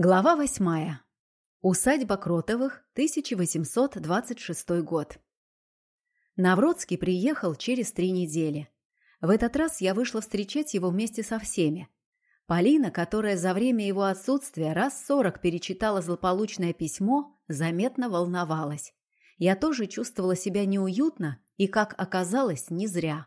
Глава восьмая. Усадьба Кротовых, 1826 год. Навродский приехал через три недели. В этот раз я вышла встречать его вместе со всеми. Полина, которая за время его отсутствия раз сорок перечитала злополучное письмо, заметно волновалась. Я тоже чувствовала себя неуютно и, как оказалось, не зря.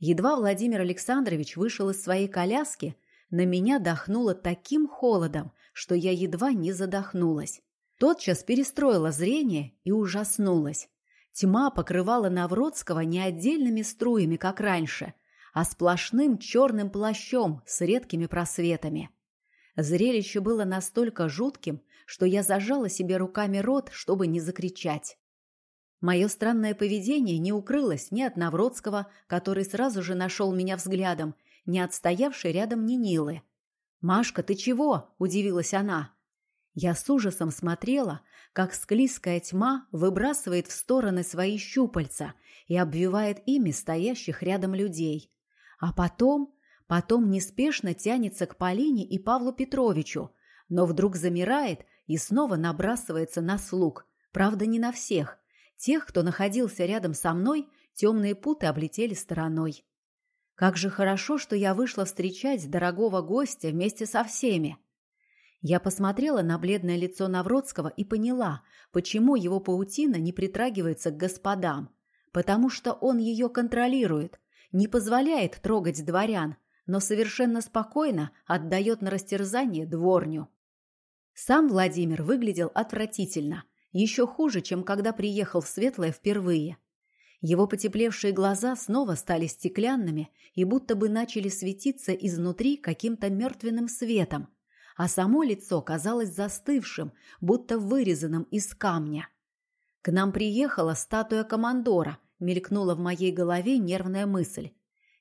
Едва Владимир Александрович вышел из своей коляски, на меня дохнуло таким холодом, что я едва не задохнулась. Тотчас перестроила зрение и ужаснулась. Тьма покрывала Навродского не отдельными струями, как раньше, а сплошным черным плащом с редкими просветами. Зрелище было настолько жутким, что я зажала себе руками рот, чтобы не закричать. Мое странное поведение не укрылось ни от Навродского, который сразу же нашел меня взглядом, ни от стоявшей рядом Нинилы – «Машка, ты чего?» – удивилась она. Я с ужасом смотрела, как склизкая тьма выбрасывает в стороны свои щупальца и обвивает ими стоящих рядом людей. А потом, потом неспешно тянется к Полине и Павлу Петровичу, но вдруг замирает и снова набрасывается на слуг. Правда, не на всех. Тех, кто находился рядом со мной, темные путы облетели стороной. Как же хорошо, что я вышла встречать дорогого гостя вместе со всеми. Я посмотрела на бледное лицо Навродского и поняла, почему его паутина не притрагивается к господам. Потому что он ее контролирует, не позволяет трогать дворян, но совершенно спокойно отдает на растерзание дворню. Сам Владимир выглядел отвратительно, еще хуже, чем когда приехал в Светлое впервые. Его потеплевшие глаза снова стали стеклянными и будто бы начали светиться изнутри каким-то мертвенным светом, а само лицо казалось застывшим, будто вырезанным из камня. К нам приехала статуя командора, мелькнула в моей голове нервная мысль.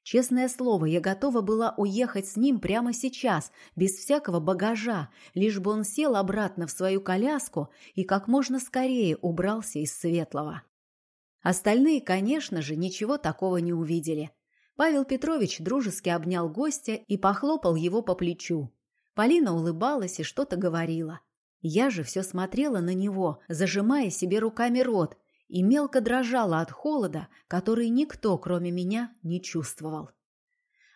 Честное слово, я готова была уехать с ним прямо сейчас, без всякого багажа, лишь бы он сел обратно в свою коляску и как можно скорее убрался из Светлого. Остальные, конечно же, ничего такого не увидели. Павел Петрович дружески обнял гостя и похлопал его по плечу. Полина улыбалась и что-то говорила. Я же все смотрела на него, зажимая себе руками рот, и мелко дрожала от холода, который никто, кроме меня, не чувствовал.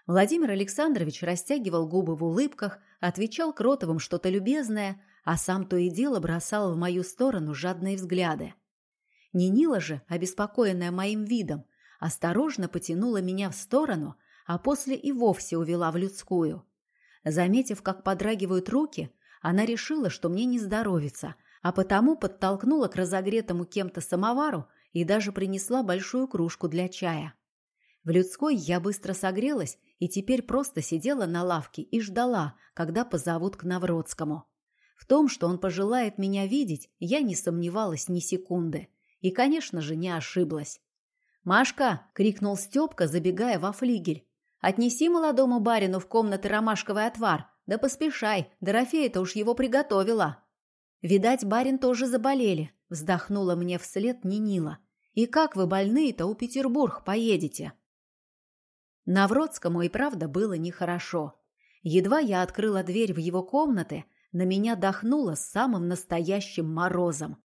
Владимир Александрович растягивал губы в улыбках, отвечал Кротовым что-то любезное, а сам то и дело бросал в мою сторону жадные взгляды. Нинила же, обеспокоенная моим видом, осторожно потянула меня в сторону, а после и вовсе увела в людскую. Заметив, как подрагивают руки, она решила, что мне не здоровится, а потому подтолкнула к разогретому кем-то самовару и даже принесла большую кружку для чая. В людской я быстро согрелась и теперь просто сидела на лавке и ждала, когда позовут к Навродскому. В том, что он пожелает меня видеть, я не сомневалась ни секунды – и, конечно же, не ошиблась. «Машка!» — крикнул Степка, забегая во флигель. «Отнеси молодому барину в комнаты ромашковый отвар. Да поспешай, Дорофея-то уж его приготовила». «Видать, барин тоже заболели», — вздохнула мне вслед Нинила. «И как вы больные-то у Петербург поедете?» Навродскому и правда было нехорошо. Едва я открыла дверь в его комнаты, на меня дохнуло самым настоящим морозом.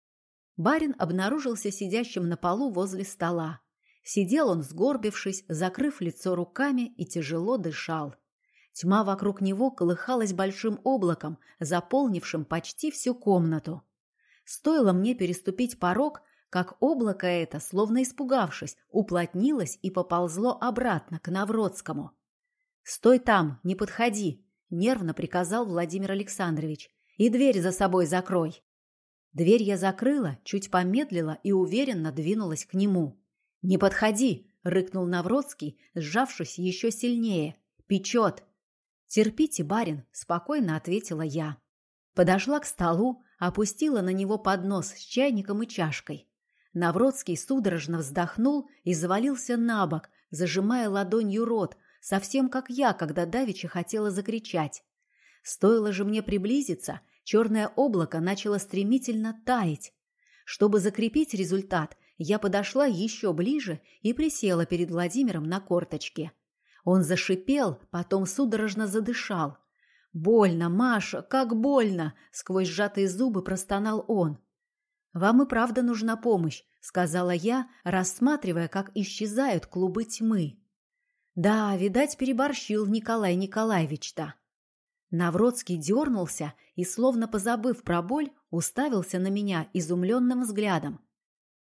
Барин обнаружился сидящим на полу возле стола. Сидел он, сгорбившись, закрыв лицо руками и тяжело дышал. Тьма вокруг него колыхалась большим облаком, заполнившим почти всю комнату. Стоило мне переступить порог, как облако это, словно испугавшись, уплотнилось и поползло обратно к Навродскому. «Стой там, не подходи!» – нервно приказал Владимир Александрович. «И дверь за собой закрой!» Дверь я закрыла, чуть помедлила и уверенно двинулась к нему. «Не подходи!» — рыкнул Навродский, сжавшись еще сильнее. «Печет!» «Терпите, барин!» — спокойно ответила я. Подошла к столу, опустила на него поднос с чайником и чашкой. Навродский судорожно вздохнул и завалился на бок, зажимая ладонью рот, совсем как я, когда давеча хотела закричать. Стоило же мне приблизиться, черное облако начало стремительно таять. Чтобы закрепить результат, я подошла еще ближе и присела перед Владимиром на корточке. Он зашипел, потом судорожно задышал. «Больно, Маша, как больно!» — сквозь сжатые зубы простонал он. «Вам и правда нужна помощь», — сказала я, рассматривая, как исчезают клубы тьмы. «Да, видать, переборщил Николай Николаевич-то». Навродский дернулся и, словно позабыв про боль, уставился на меня изумленным взглядом.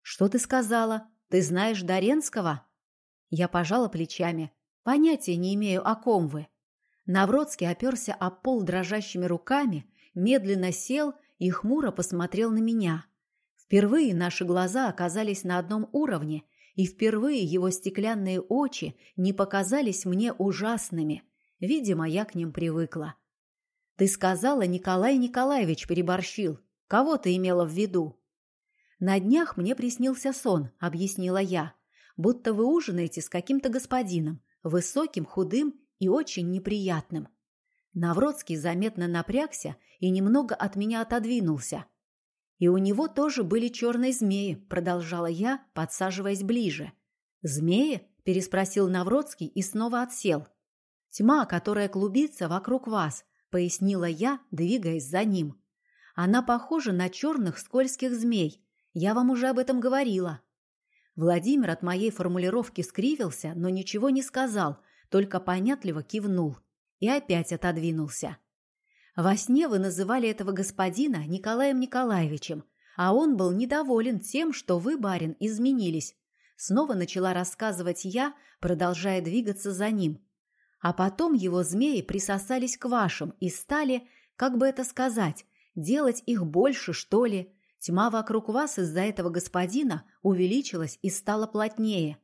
«Что ты сказала? Ты знаешь Доренского?» Я пожала плечами. Понятия не имею, о ком вы. Навродский оперся о пол дрожащими руками, медленно сел и хмуро посмотрел на меня. Впервые наши глаза оказались на одном уровне, и впервые его стеклянные очи не показались мне ужасными. Видимо, я к ним привыкла. «Ты сказала, Николай Николаевич переборщил. Кого ты имела в виду?» «На днях мне приснился сон», — объяснила я, «будто вы ужинаете с каким-то господином, высоким, худым и очень неприятным. Навродский заметно напрягся и немного от меня отодвинулся. И у него тоже были черные змеи, продолжала я, подсаживаясь ближе. Змеи? переспросил Навродский и снова отсел. Тьма, которая клубится вокруг вас, пояснила я, двигаясь за ним. Она похожа на черных скользких змей. Я вам уже об этом говорила. Владимир от моей формулировки скривился, но ничего не сказал, только понятливо кивнул и опять отодвинулся. Во сне вы называли этого господина Николаем Николаевичем, а он был недоволен тем, что вы, барин, изменились. Снова начала рассказывать я, продолжая двигаться за ним. А потом его змеи присосались к вашим и стали, как бы это сказать, делать их больше, что ли, Тьма вокруг вас из-за этого господина увеличилась и стала плотнее.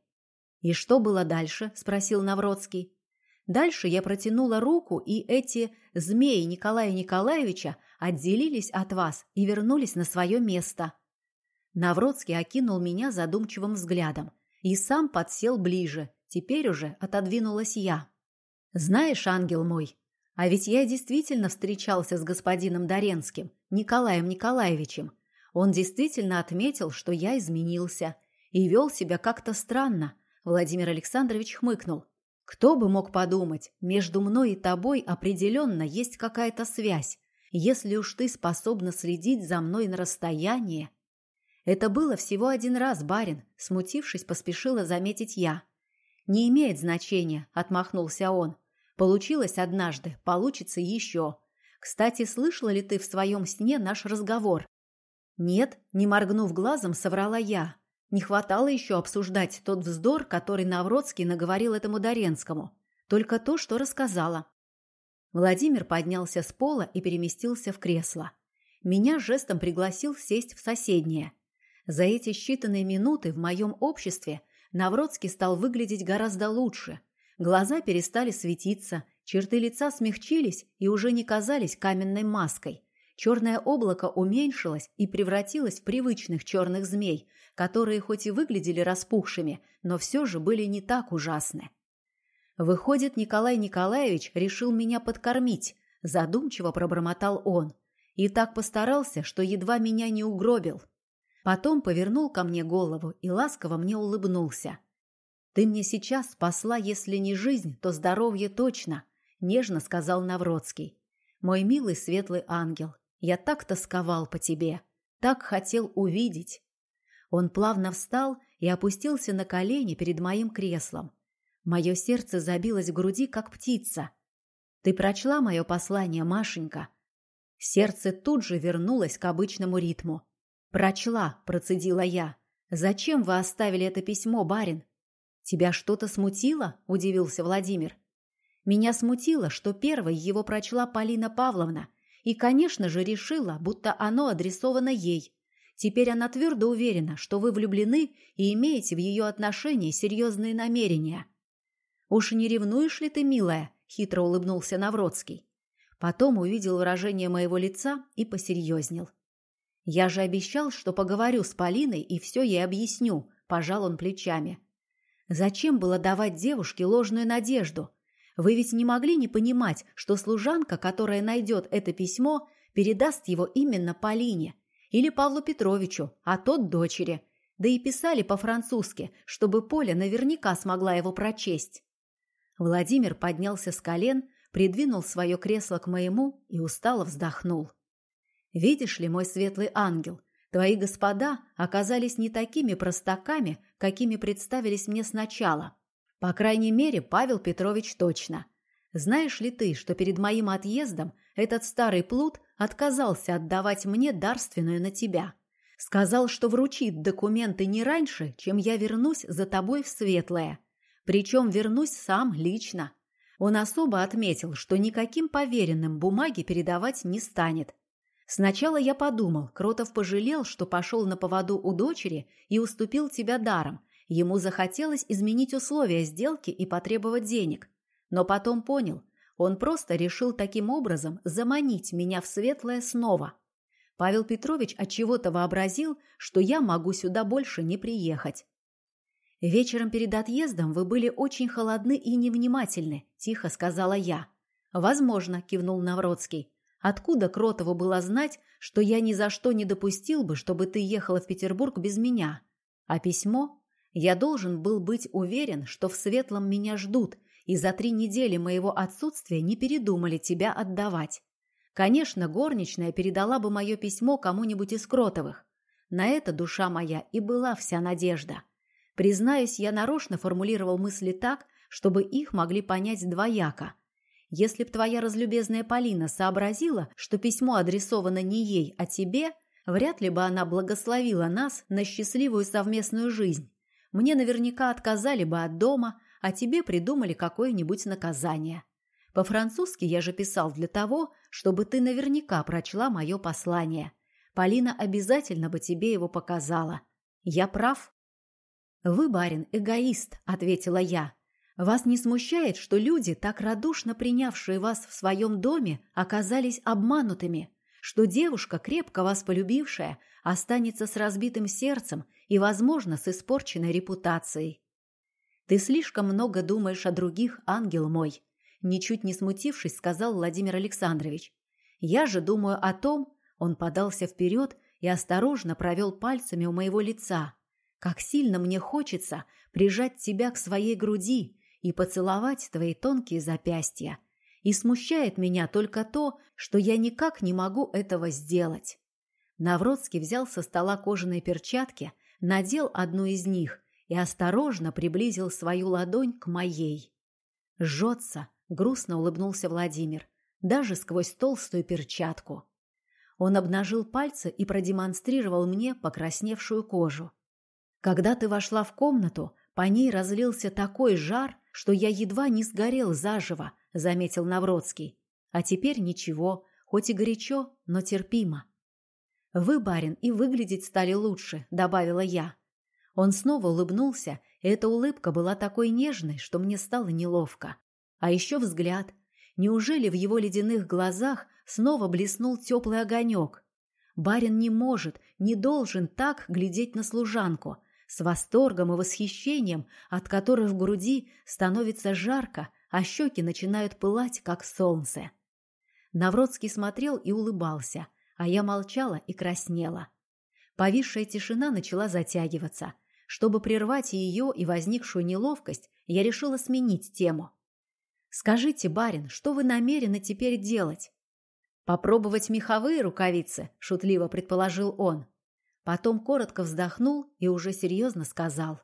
«И что было дальше?» – спросил Навродский. Дальше я протянула руку, и эти змеи Николая Николаевича отделились от вас и вернулись на свое место. Навродский окинул меня задумчивым взглядом и сам подсел ближе. Теперь уже отодвинулась я. «Знаешь, ангел мой, а ведь я действительно встречался с господином Доренским, Николаем Николаевичем. Он действительно отметил, что я изменился и вел себя как-то странно. Владимир Александрович хмыкнул. Кто бы мог подумать, между мной и тобой определенно есть какая-то связь, если уж ты способна следить за мной на расстоянии. Это было всего один раз, барин, смутившись, поспешила заметить я. Не имеет значения, отмахнулся он. Получилось однажды, получится еще. Кстати, слышала ли ты в своем сне наш разговор? «Нет», – не моргнув глазом, соврала я. Не хватало еще обсуждать тот вздор, который Навродский наговорил этому Доренскому. Только то, что рассказала. Владимир поднялся с пола и переместился в кресло. Меня жестом пригласил сесть в соседнее. За эти считанные минуты в моем обществе Навродский стал выглядеть гораздо лучше. Глаза перестали светиться, черты лица смягчились и уже не казались каменной маской – Черное облако уменьшилось и превратилось в привычных черных змей, которые хоть и выглядели распухшими, но все же были не так ужасны. Выходит, Николай Николаевич решил меня подкормить, задумчиво пробормотал он, и так постарался, что едва меня не угробил. Потом повернул ко мне голову и ласково мне улыбнулся. «Ты мне сейчас спасла, если не жизнь, то здоровье точно», — нежно сказал Навродский. «Мой милый светлый ангел, я так тосковал по тебе, так хотел увидеть. Он плавно встал и опустился на колени перед моим креслом. Мое сердце забилось в груди, как птица. Ты прочла мое послание, Машенька? Сердце тут же вернулось к обычному ритму. «Прочла», — процедила я. «Зачем вы оставили это письмо, барин?» «Тебя что-то смутило?» — удивился Владимир. «Меня смутило, что первой его прочла Полина Павловна, и, конечно же, решила, будто оно адресовано ей. Теперь она твердо уверена, что вы влюблены и имеете в ее отношении серьезные намерения. «Уж не ревнуешь ли ты, милая?» – хитро улыбнулся Навродский. Потом увидел выражение моего лица и посерьезнел. «Я же обещал, что поговорю с Полиной и все ей объясню», – пожал он плечами. «Зачем было давать девушке ложную надежду?» Вы ведь не могли не понимать, что служанка, которая найдет это письмо, передаст его именно Полине или Павлу Петровичу, а тот дочери. Да и писали по-французски, чтобы Поля наверняка смогла его прочесть. Владимир поднялся с колен, придвинул свое кресло к моему и устало вздохнул. «Видишь ли, мой светлый ангел, твои господа оказались не такими простаками, какими представились мне сначала. По крайней мере, Павел Петрович точно. Знаешь ли ты, что перед моим отъездом этот старый плут отказался отдавать мне дарственную на тебя?» Сказал, что вручит документы не раньше, чем я вернусь за тобой в Светлое. Причем вернусь сам лично. Он особо отметил, что никаким поверенным бумаги передавать не станет. Сначала я подумал, Кротов пожалел, что пошел на поводу у дочери и уступил тебя даром. Ему захотелось изменить условия сделки и потребовать денег. Но потом понял, он просто решил таким образом заманить меня в светлое снова. Павел Петрович отчего-то вообразил, что я могу сюда больше не приехать. «Вечером перед отъездом вы были очень холодны и невнимательны», – тихо сказала я. «Возможно», – кивнул Навродский. «Откуда Кротову было знать, что я ни за что не допустил бы, чтобы ты ехала в Петербург без меня? А письмо? Я должен был быть уверен, что в Светлом меня ждут, и за три недели моего отсутствия не передумали тебя отдавать. Конечно, горничная передала бы мое письмо кому-нибудь из Кротовых. На это душа моя и была вся надежда. Признаюсь, я нарочно формулировал мысли так, чтобы их могли понять двояко. Если б твоя разлюбезная Полина сообразила, что письмо адресовано не ей, а тебе, вряд ли бы она благословила нас на счастливую совместную жизнь. Мне наверняка отказали бы от дома, а тебе придумали какое-нибудь наказание. По-французски я же писал для того, чтобы ты наверняка прочла мое послание. Полина обязательно бы тебе его показала. Я прав?» «Вы, барин, эгоист», — ответила я. «Вас не смущает, что люди, так радушно принявшие вас в своем доме, оказались обманутыми, что девушка, крепко вас полюбившая, останется с разбитым сердцем и, возможно, с испорченной репутацией?» «Ты слишком много думаешь о других, ангел мой», Ничуть не смутившись, сказал Владимир Александрович. «Я же думаю о том...» Он подался вперед и осторожно провел пальцами у моего лица. «Как сильно мне хочется прижать тебя к своей груди и поцеловать твои тонкие запястья. И смущает меня только то, что я никак не могу этого сделать». Навродский взял со стола кожаные перчатки, надел одну из них и осторожно приблизил свою ладонь к моей. «Жжется», Грустно улыбнулся Владимир, даже сквозь толстую перчатку. Он обнажил пальцы и продемонстрировал мне покрасневшую кожу. Когда ты вошла в комнату, по ней разлился такой жар, что я едва не сгорел заживо, заметил Навродский. А теперь ничего, хоть и горячо, но терпимо. Вы, барин, и выглядеть стали лучше, добавила я. Он снова улыбнулся, и эта улыбка была такой нежной, что мне стало неловко. А еще взгляд. Неужели в его ледяных глазах снова блеснул теплый огонек? Барин не может, не должен так глядеть на служанку, с восторгом и восхищением, от которых в груди становится жарко, а щеки начинают пылать, как солнце. Навродский смотрел и улыбался, а я молчала и краснела. Повисшая тишина начала затягиваться. Чтобы прервать ее и возникшую неловкость, я решила сменить тему. «Скажите, барин, что вы намерены теперь делать?» «Попробовать меховые рукавицы», – шутливо предположил он. Потом коротко вздохнул и уже серьезно сказал.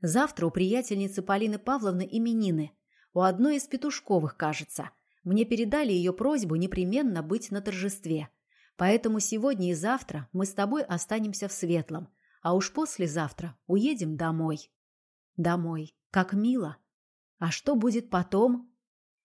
«Завтра у приятельницы Полины Павловны именины. У одной из петушковых, кажется. Мне передали ее просьбу непременно быть на торжестве. Поэтому сегодня и завтра мы с тобой останемся в Светлом, а уж послезавтра уедем домой». «Домой. Как мило!» А что будет потом?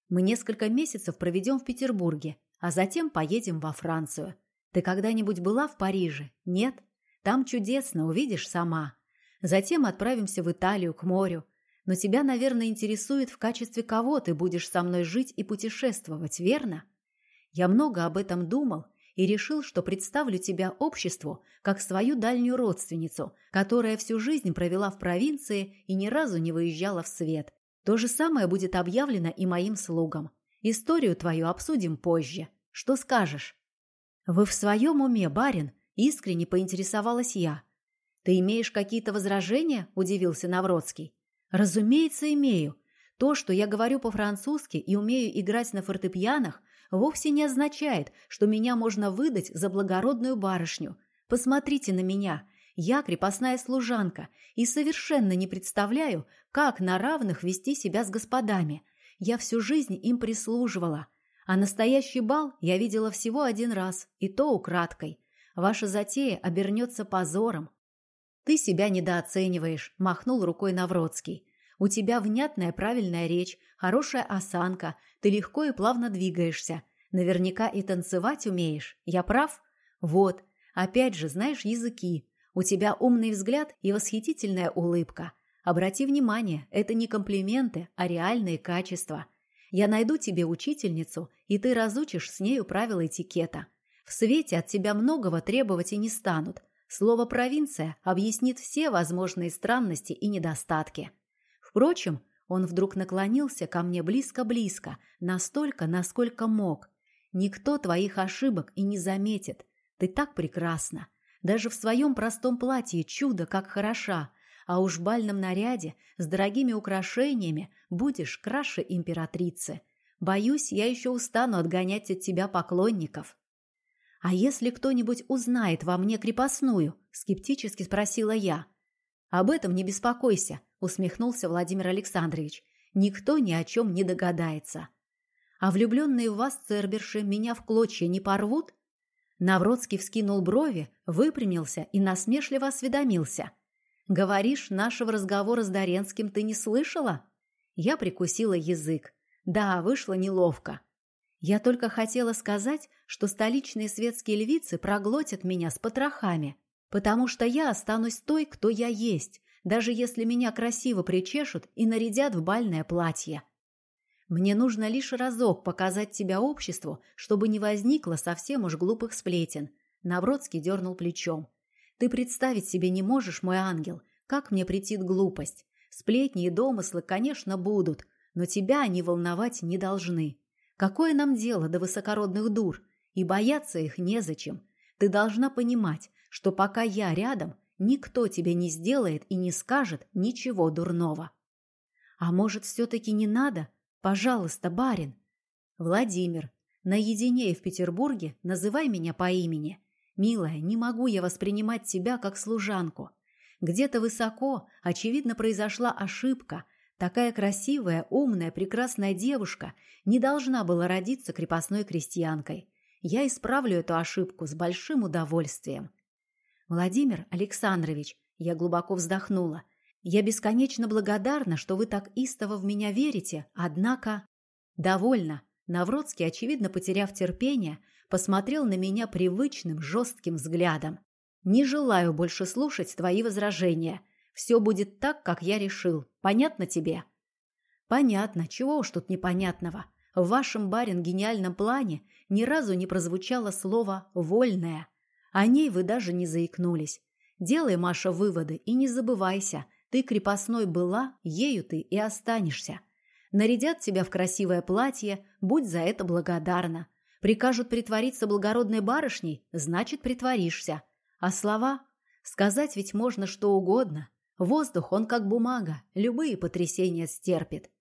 Мы несколько месяцев проведем в Петербурге, а затем поедем во Францию. Ты когда-нибудь была в Париже? Нет? Там чудесно, увидишь сама. Затем отправимся в Италию, к морю. Но тебя, наверное, интересует, в качестве кого ты будешь со мной жить и путешествовать, верно? Я много об этом думал и решил, что представлю тебя обществу как свою дальнюю родственницу, которая всю жизнь провела в провинции и ни разу не выезжала в свет. То же самое будет объявлено и моим слугам. Историю твою обсудим позже. Что скажешь?» «Вы в своем уме, барин?» – искренне поинтересовалась я. «Ты имеешь какие-то возражения?» – удивился Навродский. «Разумеется, имею. То, что я говорю по-французски и умею играть на фортепианах, вовсе не означает, что меня можно выдать за благородную барышню. Посмотрите на меня. Я крепостная служанка и совершенно не представляю, как на равных вести себя с господами. Я всю жизнь им прислуживала. А настоящий бал я видела всего один раз, и то украдкой. Ваша затея обернется позором. Ты себя недооцениваешь, махнул рукой Навродский. У тебя внятная правильная речь, хорошая осанка, ты легко и плавно двигаешься. Наверняка и танцевать умеешь. Я прав? Вот. Опять же, знаешь языки. У тебя умный взгляд и восхитительная улыбка. Обрати внимание, это не комплименты, а реальные качества. Я найду тебе учительницу, и ты разучишь с нею правила этикета. В свете от тебя многого требовать и не станут. Слово «провинция» объяснит все возможные странности и недостатки. Впрочем, он вдруг наклонился ко мне близко-близко, настолько, насколько мог. Никто твоих ошибок и не заметит. Ты так прекрасна. Даже в своем простом платье чудо, как хороша. А уж в бальном наряде с дорогими украшениями будешь краше императрицы. Боюсь, я еще устану отгонять от тебя поклонников. «А если кто-нибудь узнает во мне крепостную?» – скептически спросила я. «Об этом не беспокойся», – усмехнулся Владимир Александрович. «Никто ни о чем не догадается». «А влюбленные в вас церберши меня в клочья не порвут?» Навродский вскинул брови, выпрямился и насмешливо осведомился. «Говоришь, нашего разговора с Доренским ты не слышала?» Я прикусила язык. Да, вышло неловко. Я только хотела сказать, что столичные светские львицы проглотят меня с потрохами, потому что я останусь той, кто я есть, даже если меня красиво причешут и нарядят в бальное платье. Мне нужно лишь разок показать тебя обществу, чтобы не возникло совсем уж глупых сплетен. Навродский дернул плечом. Ты представить себе не можешь, мой ангел, как мне претит глупость. Сплетни и домыслы, конечно, будут, но тебя они волновать не должны. Какое нам дело до высокородных дур? И бояться их незачем. Ты должна понимать, что пока я рядом, никто тебе не сделает и не скажет ничего дурного. А может, все-таки не надо? Пожалуйста, барин. Владимир, наедине и в Петербурге называй меня по имени. Милая, не могу я воспринимать тебя как служанку. Где-то высоко, очевидно, произошла ошибка – Такая красивая, умная, прекрасная девушка не должна была родиться крепостной крестьянкой. Я исправлю эту ошибку с большим удовольствием. Владимир Александрович, я глубоко вздохнула. Я бесконечно благодарна, что вы так истово в меня верите, однако... Довольно. Навродский, очевидно потеряв терпение, посмотрел на меня привычным жестким взглядом. Не желаю больше слушать твои возражения. Все будет так, как я решил. Понятно тебе? Понятно. Чего уж тут непонятного. В вашем барин гениальном плане ни разу не прозвучало слово «вольное». О ней вы даже не заикнулись. Делай, Маша, выводы и не забывайся. Ты крепостной была, ею ты и останешься. Нарядят тебя в красивое платье, будь за это благодарна. Прикажут притвориться благородной барышней, значит, притворишься. А слова? Сказать ведь можно что угодно. Воздух, он как бумага, любые потрясения стерпит.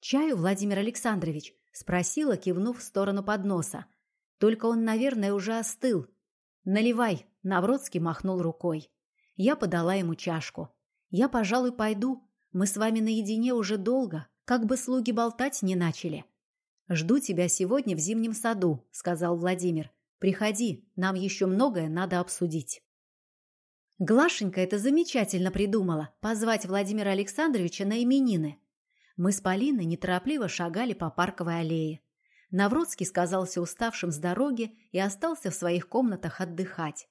«Чаю, Владимир Александрович?» – спросила, кивнув в сторону подноса. «Только он, наверное, уже остыл». «Наливай», – Навродский махнул рукой. Я подала ему чашку. «Я, пожалуй, пойду. Мы с вами наедине уже долго, как бы слуги болтать не начали». «Жду тебя сегодня в зимнем саду», – сказал Владимир. «Приходи, нам еще многое надо обсудить». Глашенька это замечательно придумала – позвать Владимира Александровича на именины. Мы с Полиной неторопливо шагали по парковой аллее. Навродский сказался уставшим с дороги и остался в своих комнатах отдыхать.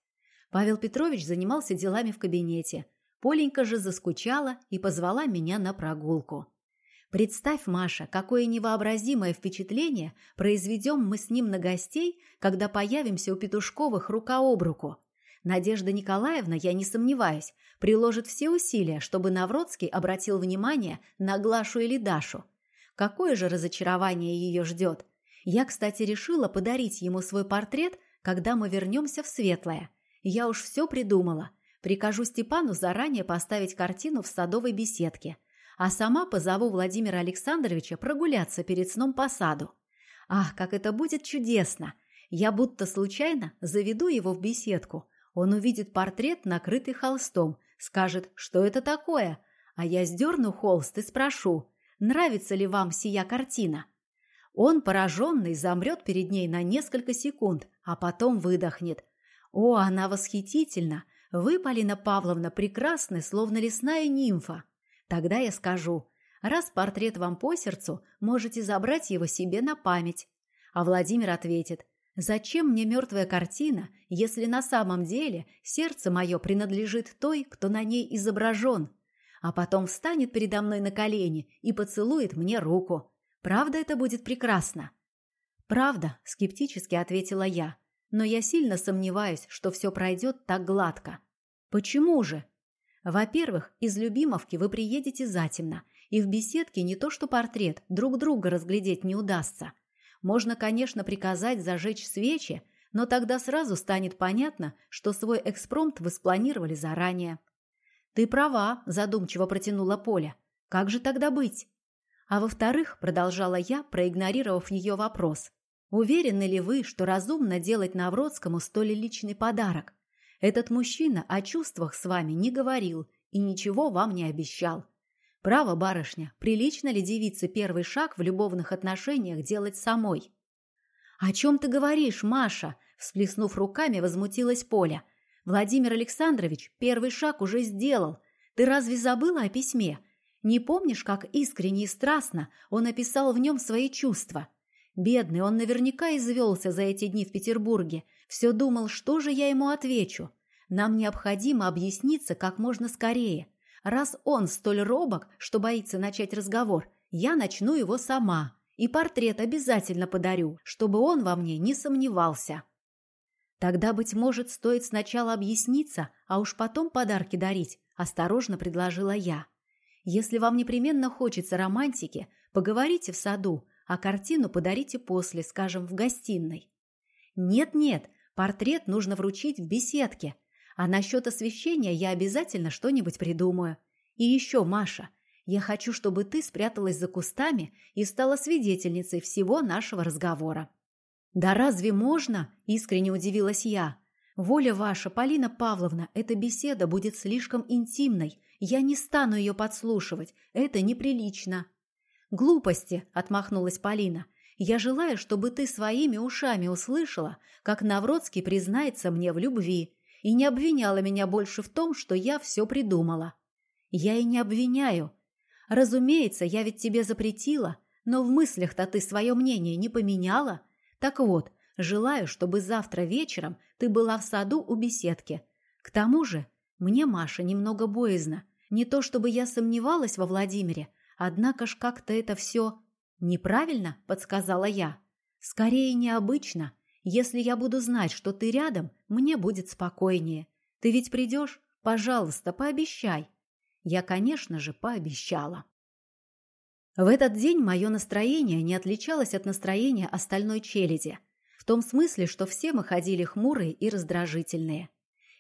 Павел Петрович занимался делами в кабинете. Поленька же заскучала и позвала меня на прогулку. Представь, Маша, какое невообразимое впечатление произведем мы с ним на гостей, когда появимся у Петушковых рука об руку. Надежда Николаевна, я не сомневаюсь, приложит все усилия, чтобы Навродский обратил внимание на Глашу или Дашу. Какое же разочарование ее ждет? Я, кстати, решила подарить ему свой портрет, когда мы вернемся в Светлое. Я уж все придумала. Прикажу Степану заранее поставить картину в садовой беседке. а сама позову Владимира Александровича прогуляться перед сном по саду. Ах, как это будет чудесно! Я будто случайно заведу его в беседку. Он увидит портрет, накрытый холстом, скажет, что это такое, а я сдерну холст и спрошу, нравится ли вам сия картина. Он, пораженный, замрет перед ней на несколько секунд, а потом выдохнет. «О, она восхитительна! Вы, Полина Павловна, прекрасны, словно лесная нимфа!» Тогда я скажу, раз портрет вам по сердцу, можете забрать его себе на память. А Владимир ответит, зачем мне мертвая картина, если на самом деле сердце мое принадлежит той, кто на ней изображен? А потом встанет передо мной на колени и поцелует мне руку. Правда это будет прекрасно? Правда, скептически ответила я, но я сильно сомневаюсь, что все пройдет так гладко. Почему же? Во-первых, из Любимовки вы приедете затемно, и в беседке не то что портрет, друг друга разглядеть не удастся. Можно, конечно, приказать зажечь свечи, но тогда сразу станет понятно, что свой экспромт вы спланировали заранее. «Ты права», – задумчиво протянула Поля. «Как же тогда быть?» А во-вторых, продолжала я, проигнорировав ее вопрос, уверены ли вы, что разумно делать Навродскому столь личный подарок? Этот мужчина о чувствах с вами не говорил и ничего вам не обещал. Право, барышня, прилично ли девице первый шаг в любовных отношениях делать самой? «О чем ты говоришь, Маша?» – всплеснув руками, возмутилась Поля. «Владимир Александрович первый шаг уже сделал. Ты разве забыла о письме? Не помнишь, как искренне и страстно он описал в нем свои чувства? Бедный, он наверняка извелся за эти дни в Петербурге. Все думал, что же я ему отвечу. Нам необходимо объясниться как можно скорее. Раз он столь робок, что боится начать разговор, я начну его сама. И портрет обязательно подарю, чтобы он во мне не сомневался. Тогда, быть может, стоит сначала объясниться, а уж потом подарки дарить, осторожно предложила я. Если вам непременно хочется романтики, поговорите в саду, а картину подарите после, скажем, в гостиной. Нет-нет, портрет нужно вручить в беседке. А насчет освещения я обязательно что-нибудь придумаю. И еще, Маша, я хочу, чтобы ты спряталась за кустами и стала свидетельницей всего нашего разговора. «Да разве можно?» – искренне удивилась я. «Воля ваша, Полина Павловна, эта беседа будет слишком интимной, я не стану ее подслушивать. Это неприлично. Глупости, отмахнулась Полина. Я желаю, чтобы ты своими ушами услышала, как Навродский признается мне в любви и не обвиняла меня больше в том, что я все придумала. Я и не обвиняю. Разумеется, я ведь тебе запретила, но в мыслях-то ты свое мнение не поменяла. Так вот, желаю, чтобы завтра вечером ты была в саду у беседки. К тому же, мне, Маша, немного боязно. Не то чтобы я сомневалась во Владимире, однако ж как-то это все... «Неправильно?» – подсказала я. «Скорее необычно. Если я буду знать, что ты рядом, мне будет спокойнее. Ты ведь придешь? Пожалуйста, пообещай». Я, конечно же, пообещала. В этот день мое настроение не отличалось от настроения остальной челяди. В том смысле, что все мы ходили хмурые и раздражительные.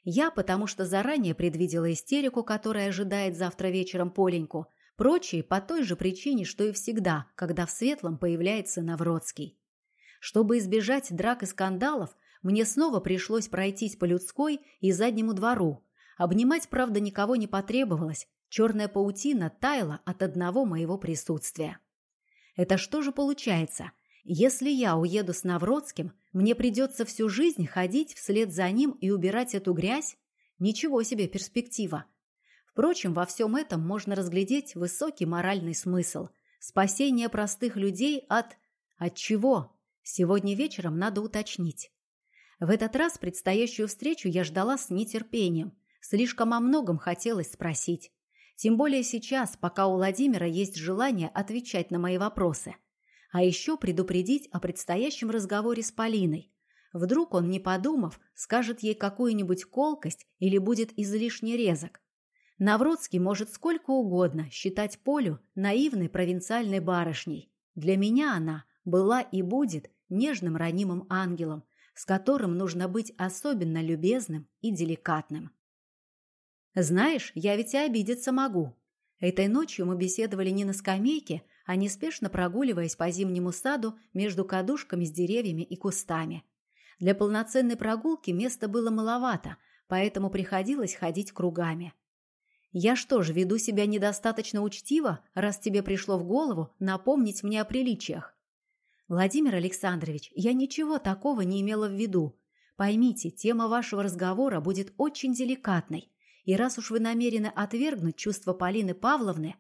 Я, потому что заранее предвидела истерику, которая ожидает завтра вечером Поленьку. Прочие по той же причине, что и всегда, когда в Светлом появляется Навродский. Чтобы избежать драк и скандалов, мне снова пришлось пройтись по людской и заднему двору. Обнимать, правда, никого не потребовалось. Черная паутина таяла от одного моего присутствия. Это что же получается? Если я уеду с Навродским, мне придется всю жизнь ходить вслед за ним и убирать эту грязь? Ничего себе перспектива. Впрочем, во всем этом можно разглядеть высокий моральный смысл. Спасение простых людей от... От чего? Сегодня вечером надо уточнить. В этот раз предстоящую встречу я ждала с нетерпением. Слишком о многом хотелось спросить. Тем более сейчас, пока у Владимира есть желание отвечать на мои вопросы – а еще предупредить о предстоящем разговоре с Полиной. Вдруг он, не подумав, скажет ей какую-нибудь колкость или будет излишне резок. Навродский может сколько угодно считать Полю наивной провинциальной барышней. Для меня она была и будет нежным ранимым ангелом, с которым нужно быть особенно любезным и деликатным. Знаешь, я ведь и обидеться могу. Этой ночью мы беседовали не на скамейке, а неспешно прогуливаясь по зимнему саду между кадушками с деревьями и кустами. Для полноценной прогулки места было маловато, поэтому приходилось ходить кругами. «Я что ж, веду себя недостаточно учтиво, раз тебе пришло в голову напомнить мне о приличиях?» «Владимир Александрович, я ничего такого не имела в виду. Поймите, тема вашего разговора будет очень деликатной, и раз уж вы намерены отвергнуть чувства Полины Павловны...»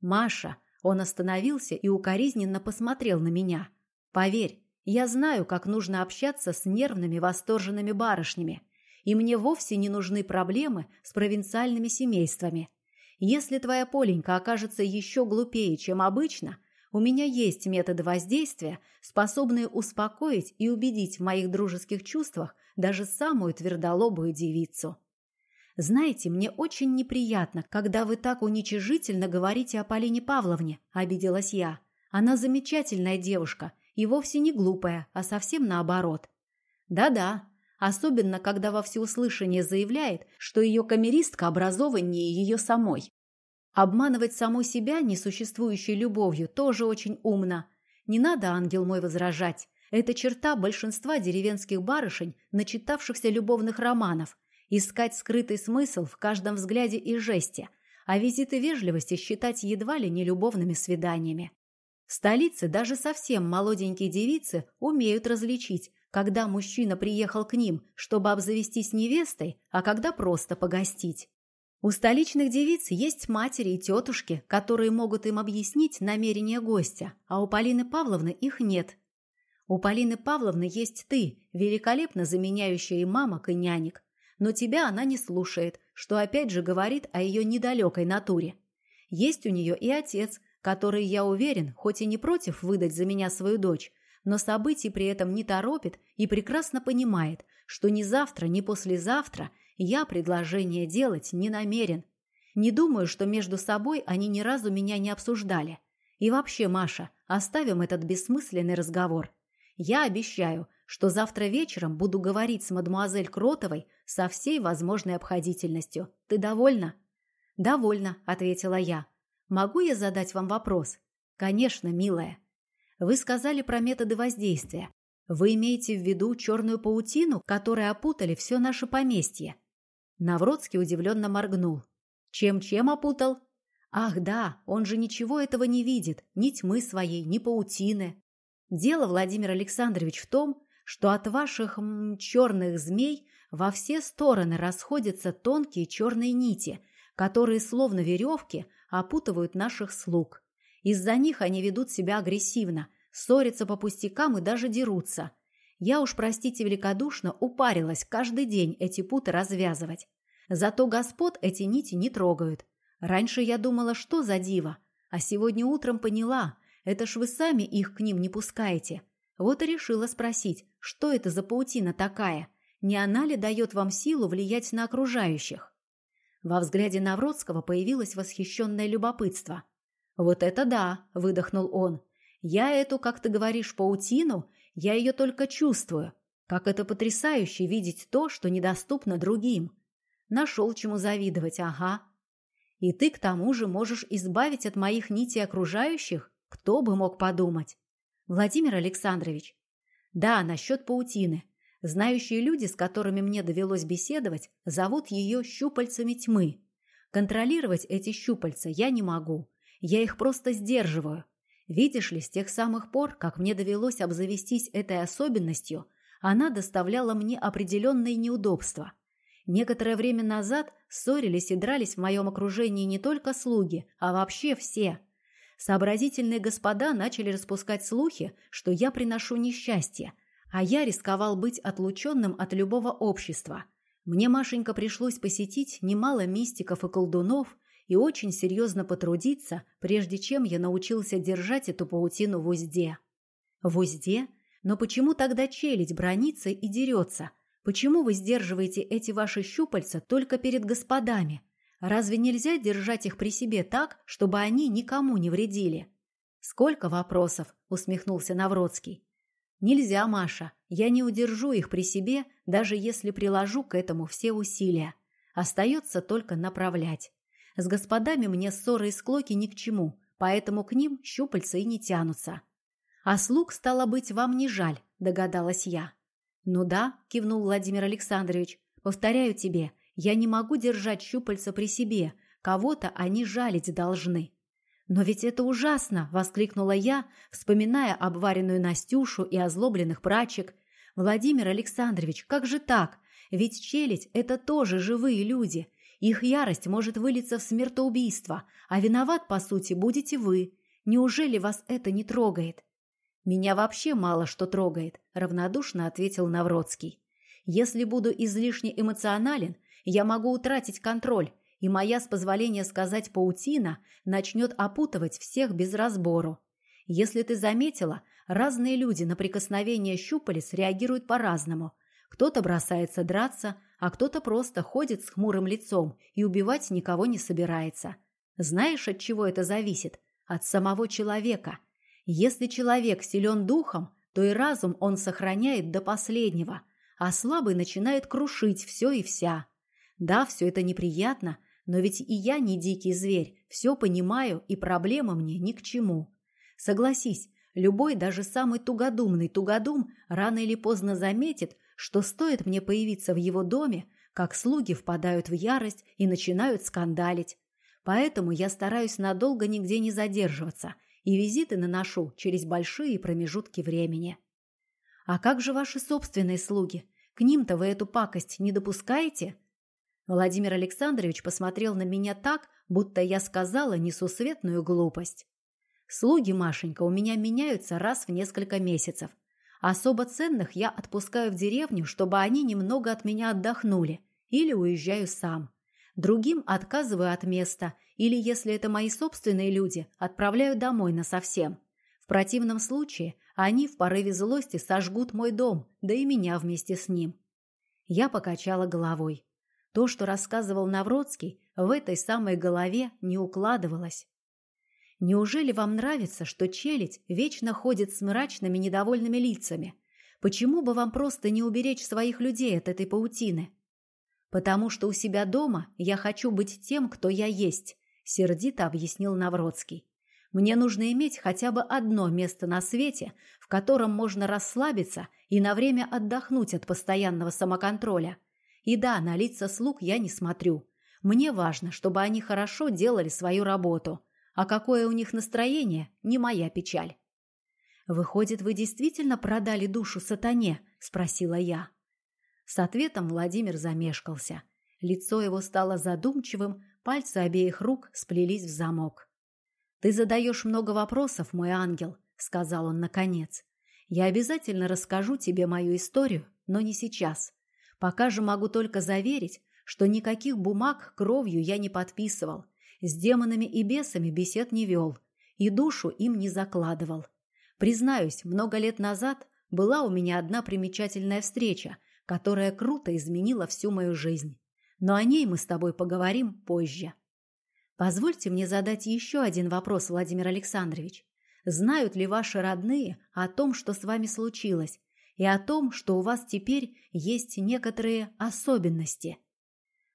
«Маша!» Он остановился и укоризненно посмотрел на меня. «Поверь, я знаю, как нужно общаться с нервными восторженными барышнями, и мне вовсе не нужны проблемы с провинциальными семействами. Если твоя Поленька окажется еще глупее, чем обычно, у меня есть методы воздействия, способные успокоить и убедить в моих дружеских чувствах даже самую твердолобую девицу. «Знаете, мне очень неприятно, когда вы так уничижительно говорите о Полине Павловне», – обиделась я. «Она замечательная девушка и вовсе не глупая, а совсем наоборот». «Да-да», особенно когда во всеуслышание заявляет, что ее камеристка образованнее ее самой. Обманывать саму себя несуществующей любовью тоже очень умно. Не надо, ангел мой, возражать. Это черта большинства деревенских барышень, начитавшихся любовных романов, искать скрытый смысл в каждом взгляде и жесте, а визиты вежливости считать едва ли не любовными свиданиями. В столице даже совсем молоденькие девицы умеют различить, когда мужчина приехал к ним, чтобы обзавестись невестой, а когда просто погостить. У столичных девиц есть матери и тетушки, которые могут им объяснить намерения гостя, а у Полины Павловны их нет. У Полины Павловны есть ты, великолепно заменяющая и мамок, и нянек, но тебя она не слушает, что опять же говорит о ее недалекой натуре. Есть у нее и отец, который, я уверен, хоть и не против выдать за меня свою дочь, но событий при этом не торопит и прекрасно понимает, что ни завтра, ни послезавтра я предложение делать не намерен. Не думаю, что между собой они ни разу меня не обсуждали. И вообще, Маша, оставим этот бессмысленный разговор. Я обещаю, что завтра вечером буду говорить с мадемуазель Кротовой со всей возможной обходительностью. Ты довольна?» «Довольна», — ответила я. «Могу я задать вам вопрос?» «Конечно, милая». «Вы сказали про методы воздействия. Вы имеете в виду черную паутину, которой опутали все наше поместье?» Навродский удивленно моргнул. «Чем-чем опутал?» «Ах, да, он же ничего этого не видит, ни тьмы своей, ни паутины». Дело, Владимир Александрович, в том, что от ваших м, черных змей во все стороны расходятся тонкие черные нити, которые, словно веревки, опутывают наших слуг. Из-за них они ведут себя агрессивно, ссорятся по пустякам и даже дерутся. Я уж, простите великодушно, упарилась каждый день эти путы развязывать. Зато господ эти нити не трогают. Раньше я думала, что за диво, а сегодня утром поняла, это ж вы сами их к ним не пускаете. Вот и решила спросить, что это за паутина такая? Не она ли дает вам силу влиять на окружающих? Во взгляде Навродского появилось восхищенное любопытство. «Вот это да!» – выдохнул он. «Я эту, как ты говоришь, паутину, я ее только чувствую. Как это потрясающе видеть то, что недоступно другим. Нашел чему завидовать, ага. И ты к тому же можешь избавить от моих нитей окружающих? Кто бы мог подумать?» Владимир Александрович. Да, насчет паутины. Знающие люди, с которыми мне довелось беседовать, зовут ее щупальцами тьмы. Контролировать эти щупальца я не могу. Я их просто сдерживаю. Видишь ли, с тех самых пор, как мне довелось обзавестись этой особенностью, она доставляла мне определенные неудобства. Некоторое время назад ссорились и дрались в моем окружении не только слуги, а вообще все – Сообразительные господа начали распускать слухи, что я приношу несчастье, а я рисковал быть отлученным от любого общества. Мне, Машенька, пришлось посетить немало мистиков и колдунов и очень серьезно потрудиться, прежде чем я научился держать эту паутину в узде. В узде? Но почему тогда челядь бронится и дерется? Почему вы сдерживаете эти ваши щупальца только перед господами? Разве нельзя держать их при себе так, чтобы они никому не вредили? Сколько вопросов, усмехнулся Навродский. Нельзя, Маша. Я не удержу их при себе, даже если приложу к этому все усилия. Остается только направлять. С господами мне ссоры и склоки ни к чему, поэтому к ним щупальца и не тянутся. А слуг, стало быть, вам не жаль, догадалась я. Ну да, кивнул Владимир Александрович, повторяю тебе, я не могу держать щупальца при себе, кого-то они жалить должны. «Но ведь это ужасно!» – воскликнула я, вспоминая обваренную Настюшу и озлобленных прачек. «Владимир Александрович, как же так? Ведь челядь – это тоже живые люди. Их ярость может вылиться в смертоубийство, а виноват, по сути, будете вы. Неужели вас это не трогает?» «Меня вообще мало что трогает», – равнодушно ответил Навроцкий. «Если буду излишне эмоционален, я могу утратить контроль, и моя, с позволения сказать, паутина начнет опутывать всех без разбору. Если ты заметила, разные люди на прикосновение щупалец реагируют по-разному. Кто-то бросается драться, а кто-то просто ходит с хмурым лицом и убивать никого не собирается. Знаешь, от чего это зависит? От самого человека. Если человек силен духом, то и разум он сохраняет до последнего, а слабый начинает крушить все и вся. Да, все это неприятно, но ведь и я не дикий зверь, все понимаю, и проблема мне ни к чему. Согласись, любой, даже самый тугодумный тугодум рано или поздно заметит, что стоит мне появиться в его доме, как слуги впадают в ярость и начинают скандалить. Поэтому я стараюсь надолго нигде не задерживаться и визиты наношу через большие промежутки времени. А как же ваши собственные слуги? К ним-то вы эту пакость не допускаете? Владимир Александрович посмотрел на меня так, будто я сказала несусветную глупость. Слуги, Машенька, у меня меняются раз в несколько месяцев. Особо ценных я отпускаю в деревню, чтобы они немного от меня отдохнули, или уезжаю сам. Другим отказываю от места, или, если это мои собственные люди, отправляю домой насовсем. В противном случае они в порыве злости сожгут мой дом, да и меня вместе с ним. Я покачала головой. То, что рассказывал Навроцкий, в этой самой голове не укладывалось. Неужели вам нравится, что челядь вечно ходит с мрачными недовольными лицами? Почему бы вам просто не уберечь своих людей от этой паутины? Потому что у себя дома я хочу быть тем, кто я есть, сердито объяснил Навроцкий. Мне нужно иметь хотя бы одно место на свете, в котором можно расслабиться и на время отдохнуть от постоянного самоконтроля. И да, на лица слуг я не смотрю. Мне важно, чтобы они хорошо делали свою работу. А какое у них настроение, не моя печаль. «Выходит, вы действительно продали душу сатане?» – спросила я. С ответом Владимир замешкался. Лицо его стало задумчивым, пальцы обеих рук сплелись в замок. «Ты задаешь много вопросов, мой ангел», – сказал он наконец. «Я обязательно расскажу тебе мою историю, но не сейчас. Пока же могу только заверить, что никаких бумаг кровью я не подписывал, с демонами и бесами бесед не вел и душу им не закладывал. Признаюсь, много лет назад была у меня одна примечательная встреча, которая круто изменила всю мою жизнь. Но о ней мы с тобой поговорим позже. Позвольте мне задать еще один вопрос, Владимир Александрович. Знают ли ваши родные о том, что с вами случилось, и о том, что у вас теперь есть некоторые особенности.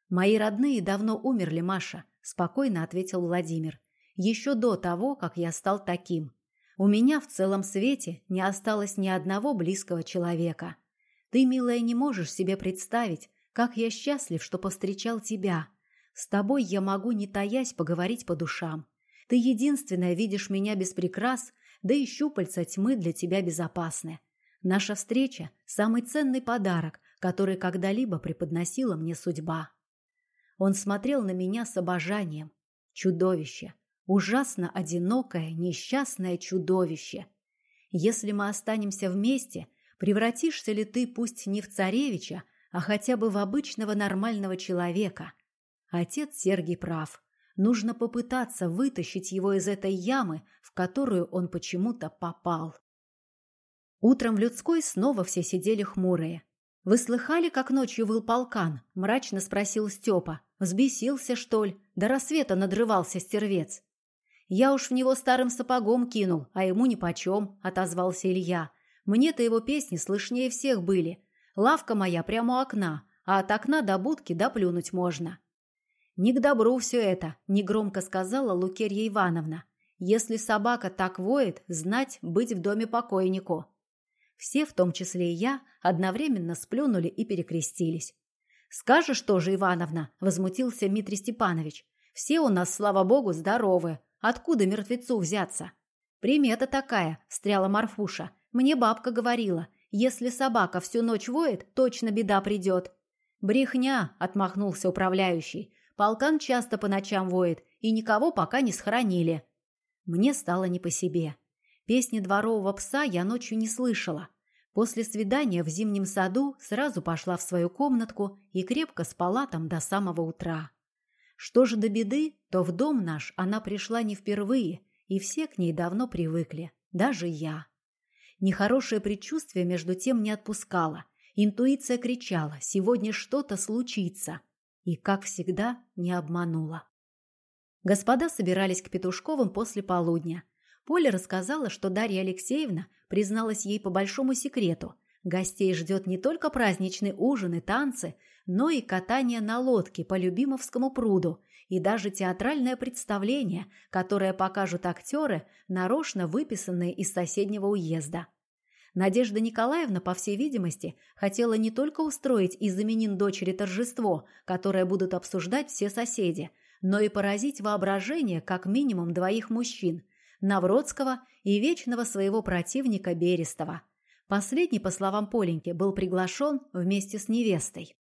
«Мои родные давно умерли, Маша», – спокойно ответил Владимир. «Еще до того, как я стал таким. У меня в целом свете не осталось ни одного близкого человека. Ты, милая, не можешь себе представить, как я счастлив, что повстречал тебя. С тобой я могу, не таясь, поговорить по душам. Ты единственная видишь меня без прикрас, да и щупальца тьмы для тебя безопасны. Наша встреча – самый ценный подарок, который когда-либо преподносила мне судьба. Он смотрел на меня с обожанием. Чудовище. Ужасно одинокое, несчастное чудовище. Если мы останемся вместе, превратишься ли ты пусть не в царевича, а хотя бы в обычного нормального человека? Отец Сергий прав. Нужно попытаться вытащить его из этой ямы, в которую он почему-то попал. Утром в людской снова все сидели хмурые. «Вы слыхали, как ночью выл полкан?» – мрачно спросил Степа. «Взбесился, что ли? До рассвета надрывался стервец». «Я уж в него старым сапогом кинул, а ему нипочем», – отозвался Илья. «Мне-то его песни слышнее всех были. Лавка моя прямо у окна, а от окна до будки доплюнуть можно». «Не к добру все это», — негромко сказала Лукерья Ивановна. «Если собака так воет, знать быть в доме покойнику». Все, в том числе и я, одновременно сплюнули и перекрестились. «Скажешь тоже, Ивановна?» – возмутился Дмитрий Степанович. «Все у нас, слава богу, здоровы. Откуда мертвецу взяться?» «Примета такая», – встряла Марфуша. «Мне бабка говорила, если собака всю ночь воет, точно беда придет». «Брехня», – отмахнулся управляющий. «Полкан часто по ночам воет, и никого пока не схоронили». Мне стало не по себе. Песни дворового пса я ночью не слышала. После свидания в зимнем саду сразу пошла в свою комнатку и крепко спала там до самого утра. Что же до беды, то в дом наш она пришла не впервые, и все к ней давно привыкли, даже я. Нехорошее предчувствие между тем не отпускало. Интуиция кричала «Сегодня что-то случится!» И, как всегда, не обманула. Господа собирались к Петушковым после полудня. Поля рассказала, что Дарья Алексеевна призналась ей по большому секрету. Гостей ждет не только праздничный ужин и танцы, но и катание на лодке по Любимовскому пруду и даже театральное представление, которое покажут актеры, нарочно выписанные из соседнего уезда. Надежда Николаевна, по всей видимости, хотела не только устроить из именин дочери торжество, которое будут обсуждать все соседи, но и поразить воображение как минимум двоих мужчин, Навродского и вечного своего противника Берестова. Последний, по словам Поленьки, был приглашен вместе с невестой.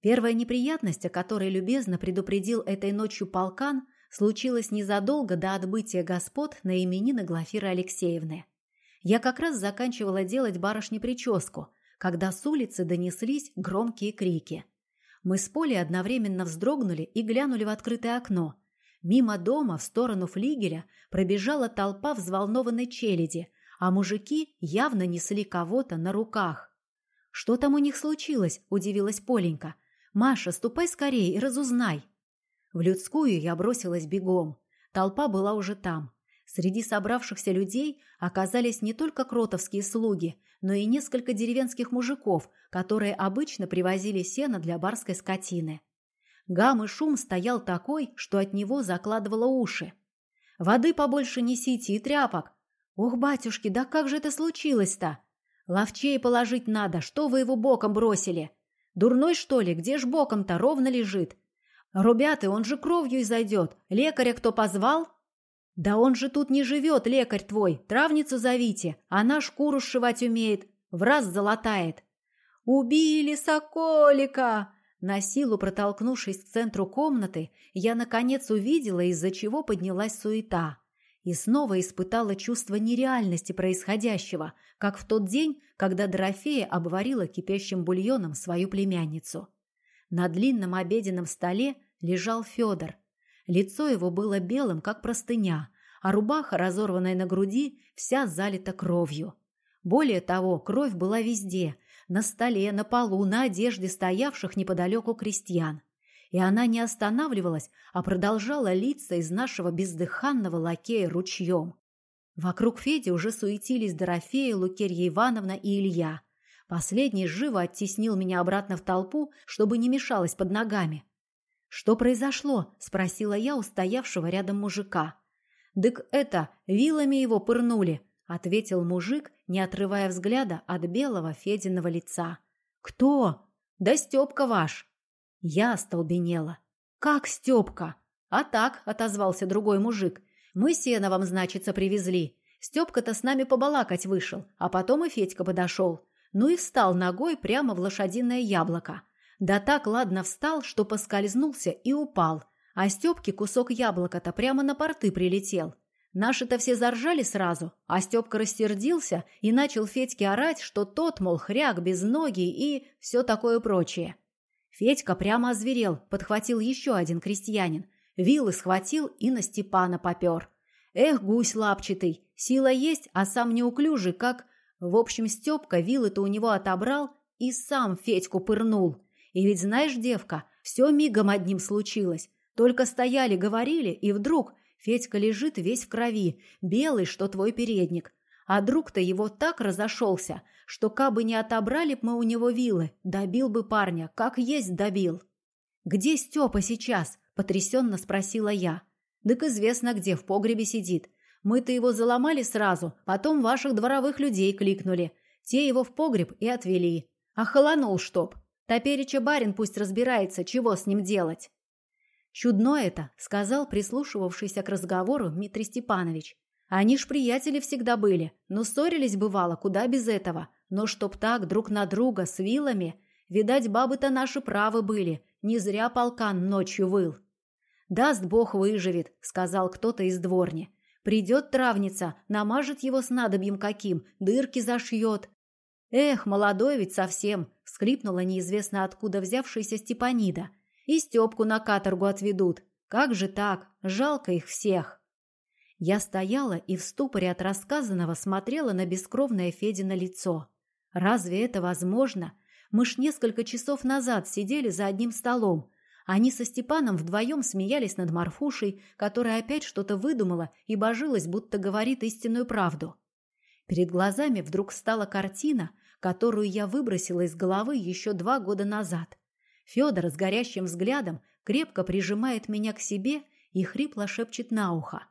Первая неприятность, о которой любезно предупредил этой ночью полкан, случилась незадолго до отбытия господ на именины Глафиры Алексеевны. Я как раз заканчивала делать барышне прическу, когда с улицы донеслись громкие крики. Мы с Полей одновременно вздрогнули и глянули в открытое окно – Мимо дома в сторону флигеля пробежала толпа взволнованной челяди, а мужики явно несли кого-то на руках. «Что там у них случилось?» – удивилась Поленька. «Маша, ступай скорее и разузнай». В людскую я бросилась бегом. Толпа была уже там. Среди собравшихся людей оказались не только кротовские слуги, но и несколько деревенских мужиков, которые обычно привозили сено для барской скотины. Гам и шум стоял такой, что от него закладывало уши. «Воды побольше несите и тряпок!» «Ох, батюшки, да как же это случилось-то?» «Ловчей положить надо, что вы его боком бросили?» «Дурной, что ли? Где ж боком-то? Ровно лежит!» «Ребята, он же кровью изойдет. Лекаря кто позвал?» «Да он же тут не живет, лекарь твой. Травницу зовите. Она шкуру сшивать умеет. В раз золотает». «Убили соколика!» На силу протолкнувшись к центру комнаты, я наконец увидела, из-за чего поднялась суета. И снова испытала чувство нереальности происходящего, как в тот день, когда Дорофея обварила кипящим бульоном свою племянницу. На длинном обеденном столе лежал Федор. Лицо его было белым, как простыня, а рубаха, разорванная на груди, вся залита кровью. Более того, кровь была везде – на столе, на полу, на одежде стоявших неподалеку крестьян. И она не останавливалась, а продолжала литься из нашего бездыханного лакея ручьем. Вокруг Феди уже суетились Дорофея, Лукерья Ивановна и Илья. Последний живо оттеснил меня обратно в толпу, чтобы не мешалось под ногами. «Что произошло?» – спросила я у стоявшего рядом мужика. «Дык это, вилами его пырнули», – ответил мужик, не отрывая взгляда от белого Фединого лица. «Кто?» «Да Степка ваш!» Я остолбенела. «Как Степка?» «А так», — отозвался другой мужик. «Мы сено вам, значится, привезли. Степка-то с нами побалакать вышел, а потом и Федька подошел. Ну и встал ногой прямо в лошадиное яблоко. Да так ладно встал, что поскользнулся и упал. А Степке кусок яблока-то прямо на порты прилетел. Наши-то все заржали сразу, а Степка рассердился и начал Федьке орать, что тот, мол, хряк без ноги и все такое прочее. Федька прямо озверел, подхватил еще один крестьянин. Вилы схватил и на Степана попер. Эх, гусь лапчатый, сила есть, а сам неуклюжий, как... В общем, Степка вилы-то у него отобрал и сам Федьку пырнул. И ведь знаешь, девка, все мигом одним случилось. Только стояли, говорили, и вдруг Федька лежит весь в крови, белый, что твой передник. А друг-то его так разошелся, что кабы не отобрали б мы у него вилы, добил бы парня, как есть добил. «Где Степа сейчас?» – Потрясенно спросила я. «Дык известно где, в погребе сидит. Мы-то его заломали сразу, потом ваших дворовых людей кликнули. Те его в погреб и отвели. А холонул чтоб. Топереча барин пусть разбирается, чего с ним делать». «Чудно это», — сказал прислушивавшийся к разговору Дмитрий Степанович. «Они ж приятели всегда были, но ссорились бывало, куда без этого. Но чтоб так друг на друга с вилами, видать, бабы-то наши правы были, не зря полкан ночью выл». «Даст Бог выживет», — сказал кто-то из дворни. «Придет травница, намажет его снадобьем каким, дырки зашьет». «Эх, молодой ведь совсем», — скрипнула неизвестно откуда взявшаяся Степанида. «И Степку на каторгу отведут. Как же так? Жалко их всех». Я стояла и в ступоре от рассказанного смотрела на бескровное Федино лицо. Разве это возможно? Мы ж несколько часов назад сидели за одним столом, они со Степаном вдвоем смеялись над Марфушей, которая опять что-то выдумала и божилась, будто говорит истинную правду. Перед глазами вдруг стала картина, которую я выбросила из головы еще два года назад. Федор с горящим взглядом крепко прижимает меня к себе и хрипло шепчет на ухо.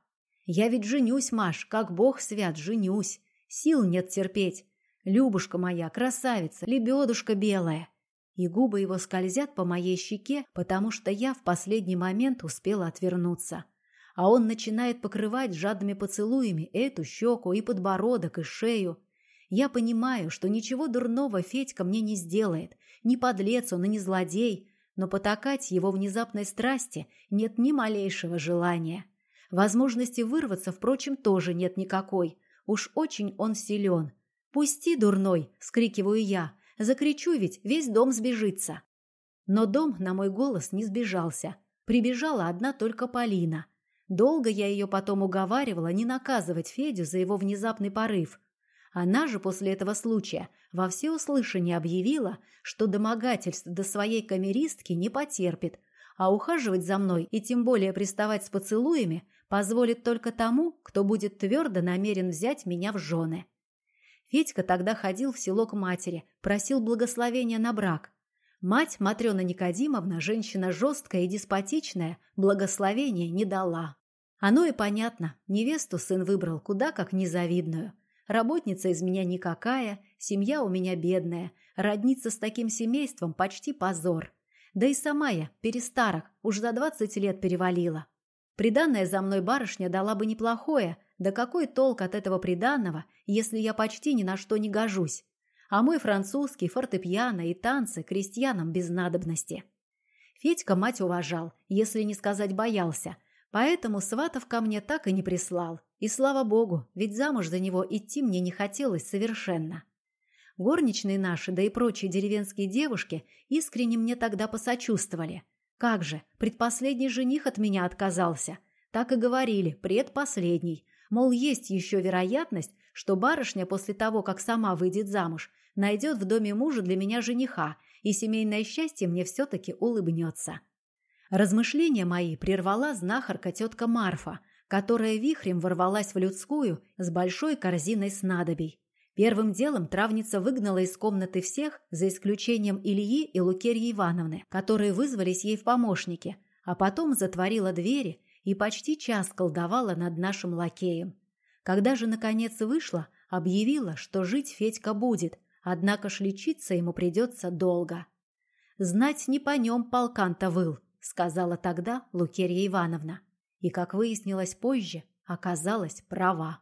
«Я ведь женюсь, Маш, как бог свят, женюсь. Сил нет терпеть. Любушка моя, красавица, лебедушка белая». И губы его скользят по моей щеке, потому что я в последний момент успела отвернуться. А он начинает покрывать жадными поцелуями эту щеку и подбородок, и шею. Я понимаю, что ничего дурного Федька мне не сделает. Ни подлец он и не злодей. Но потакать его внезапной страсти нет ни малейшего желания. Возможности вырваться, впрочем, тоже нет никакой. Уж очень он силен. «Пусти, дурной!» — скрикиваю я. Закричу ведь, весь дом сбежится. Но дом на мой голос не сбежался. Прибежала одна только Полина. Долго я ее потом уговаривала не наказывать Федю за его внезапный порыв. Она же после этого случая во всеуслышание объявила, что домогательств до своей камеристки не потерпит, а ухаживать за мной и тем более приставать с поцелуями позволит только тому, кто будет твердо намерен взять меня в жены. Федька тогда ходил в село к матери, просил благословения на брак. Мать, Матрена Никодимовна, женщина жесткая и деспотичная, благословения не дала. Оно и понятно, невесту сын выбрал куда как незавидную. Работница из меня никакая, семья у меня бедная, родница с таким семейством почти позор. Да и сама я, перестарок, уж за двадцать лет перевалила. Приданная за мной барышня дала бы неплохое, да какой толк от этого приданного, если я почти ни на что не гожусь? А мой французский, фортепиано и танцы крестьянам без надобности. Федька мать уважал, если не сказать боялся, поэтому сватов ко мне так и не прислал. И слава богу, ведь замуж за него идти мне не хотелось совершенно. Горничные наши, да и прочие деревенские девушки искренне мне тогда посочувствовали. Как же, предпоследний жених от меня отказался. Так и говорили, предпоследний. Мол, есть еще вероятность, что барышня после того, как сама выйдет замуж, найдет в доме мужа для меня жениха, и семейное счастье мне все-таки улыбнется. Размышления мои прервала знахарка тетка Марфа, которая вихрем ворвалась в людскую с большой корзиной снадобий. Первым делом травница выгнала из комнаты всех, за исключением Ильи и Лукерьи Ивановны, которые вызвались ей в помощники, а потом затворила двери и почти час колдовала над нашим лакеем. Когда же, наконец, вышла, объявила, что жить Федька будет, однако ж лечиться ему придется долго. «Знать не по нем полкан-то выл», — сказала тогда Лукерья Ивановна. И, как выяснилось позже, оказалась права.